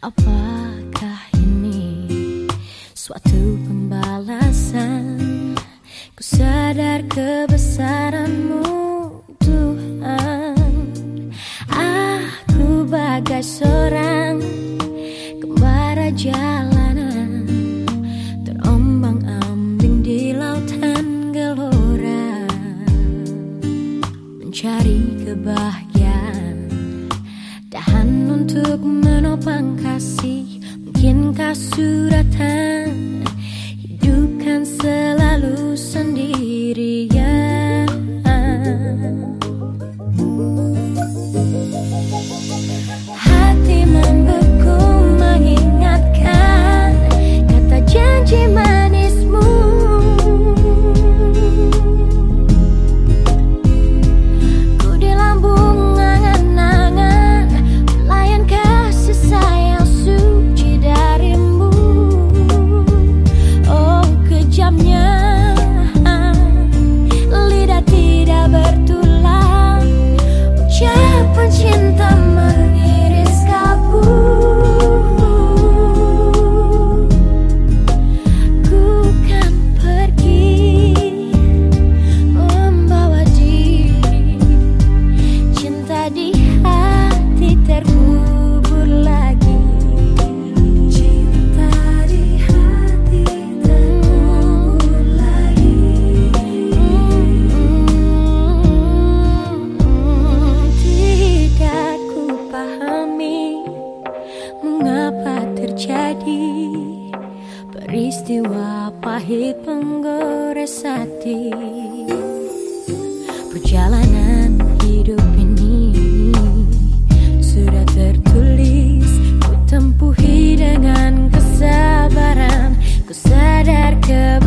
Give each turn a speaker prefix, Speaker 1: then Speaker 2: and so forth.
Speaker 1: Apakah ini suatu pembalasan? Ku sadar kebesaranmu Tuhan Aku bagai seorang kembara jalanan Terombang ambing di lautan gelora Mencari kebahagiaan untuk menopang kasih. Mungkinkah suratan peristiwa pahit penggores hati. Perjalanan hidup ini sudah tertulis Ku tempuhi dengan kesabaran Ku sadar ke